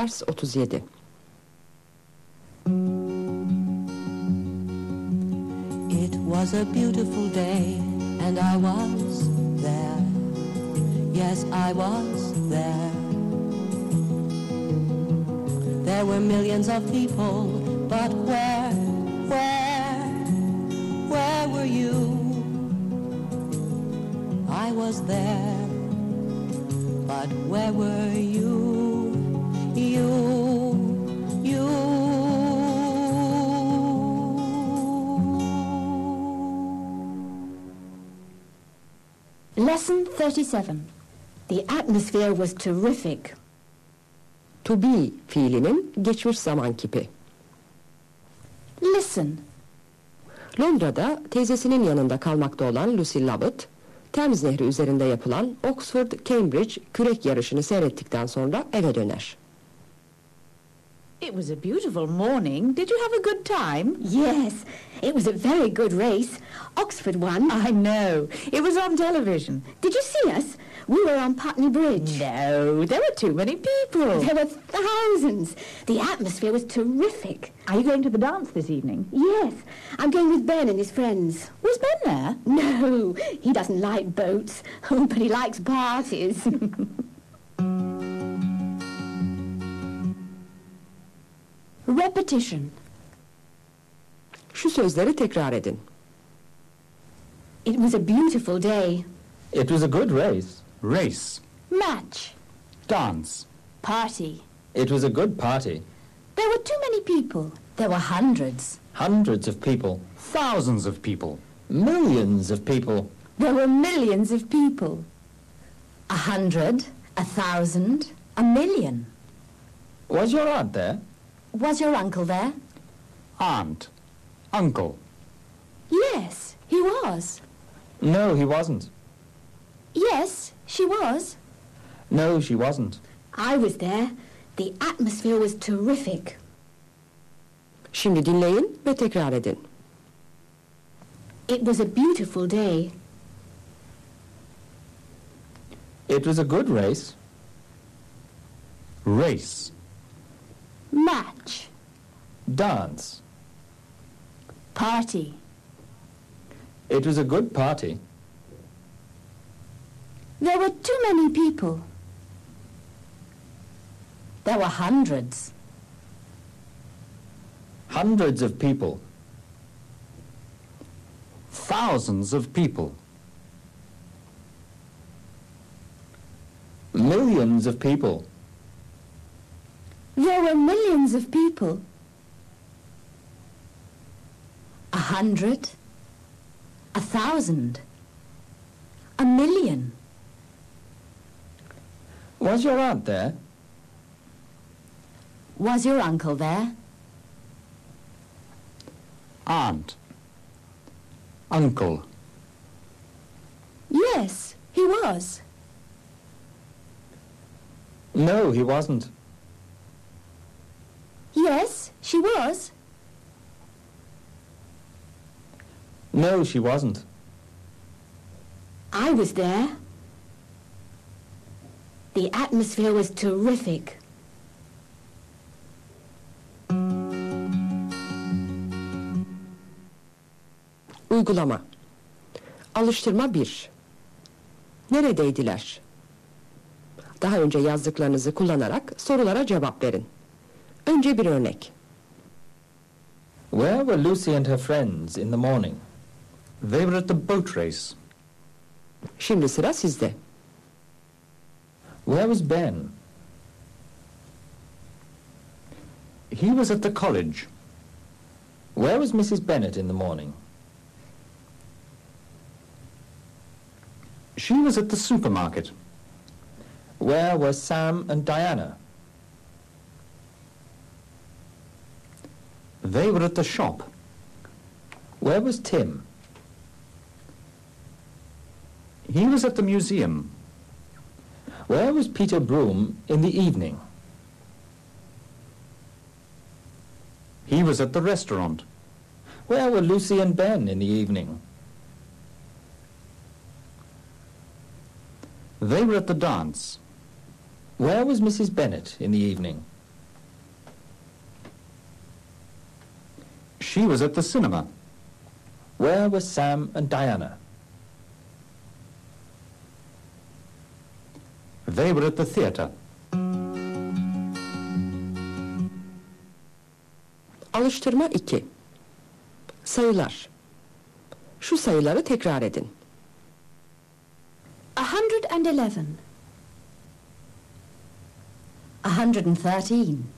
Ders 37 It was a beautiful day, and I was there. Yes, I was there. There were millions of people, but where, where, where were you? I was there, but where were you? 37. The atmosphere was terrific. To be fiilinin geçmiş zaman kipi. Listen. Londra'da teyzesinin yanında kalmakta olan Lucy Lovett, Thames Nehri üzerinde yapılan Oxford-Cambridge kürek yarışını seyrettikten sonra eve döner. It was a beautiful morning. Did you have a good time? Yes, it was a very good race. Oxford won. I know. It was on television. Did you see us? We were on Putney Bridge. No, there were too many people. There were thousands. The atmosphere was terrific. Are you going to the dance this evening? Yes, I'm going with Ben and his friends. Was Ben there? No, he doesn't like boats, oh, but he likes parties. Repetition. Şu sözleri tekrar edin. It was a beautiful day. It was a good race. Race. Match. Dance. Party. It was a good party. There were too many people. There were hundreds. Hundreds of people. Thousands of people. Millions of people. There were millions of people. A hundred, a thousand, a million. Was your aunt there? Was your uncle there? Aunt. Uncle. Yes, he was. No, he wasn't. Yes, she was. No, she wasn't. I was there. The atmosphere was terrific. Şimdi dinleyin ve tekrar edin. It was a beautiful day. It was a good race. Race. Match. Dance. Party. It was a good party. There were too many people. There were hundreds. Hundreds of people. Thousands of people. Millions of people. There were millions of people. A hundred. A thousand. A million. Was your aunt there? Was your uncle there? Aunt. Uncle. Yes, he was. No, he wasn't. She was. No, she wasn't. I was there. The atmosphere was terrific. Uygulama. Alıştırma 1. Neredeydiler? Daha önce yazdıklarınızı kullanarak sorulara cevap verin. Önce bir örnek. Where were Lucy and her friends in the morning? They were at the boat race. Şimdi sıra sizde. Where was Ben? He was at the college. Where was Mrs. Bennet in the morning? She was at the supermarket. Where were Sam and Diana? They were at the shop. Where was Tim? He was at the museum. Where was Peter Broom in the evening? He was at the restaurant. Where were Lucy and Ben in the evening? They were at the dance. Where was Mrs. Bennet in the evening? she was at the cinema. Where were Sam and Diana? They were at the theatre. Alıştırma 2 Sayılar Şu sayıları tekrar edin. 111 113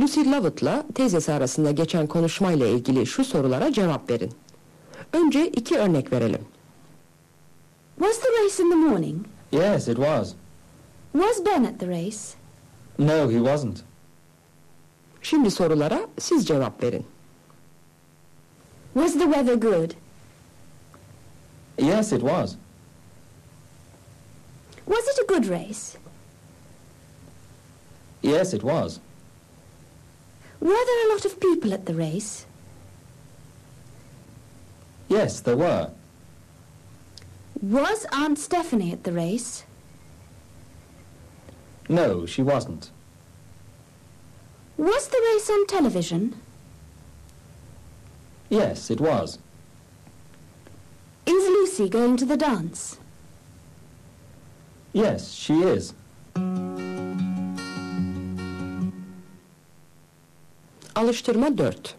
Lucy Lovett'la teyzesi arasında geçen konuşmayla ilgili şu sorulara cevap verin. Önce iki örnek verelim. Was the race in the morning? Yes, it was. Was Ben at the race? No, he wasn't. Şimdi sorulara siz cevap verin. Was the weather good? Yes, it was. Was it a good race? Yes, it was. Were there a lot of people at the race? Yes, there were. Was Aunt Stephanie at the race? No, she wasn't. Was the race on television? Yes, it was. Is Lucy going to the dance? Yes, she is. Alıştırma 4.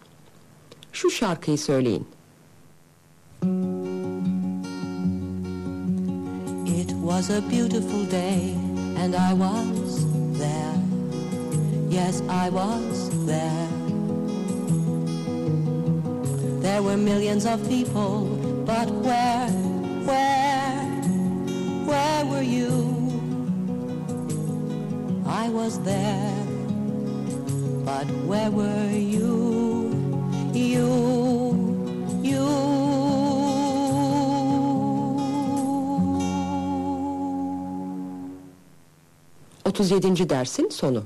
Şu şarkıyı söyleyin. It was a beautiful day, and I was there. Yes, I was there. There were millions of people, but where, where, where were you? I was there, but where were you? You, you. 37. dersin sonu.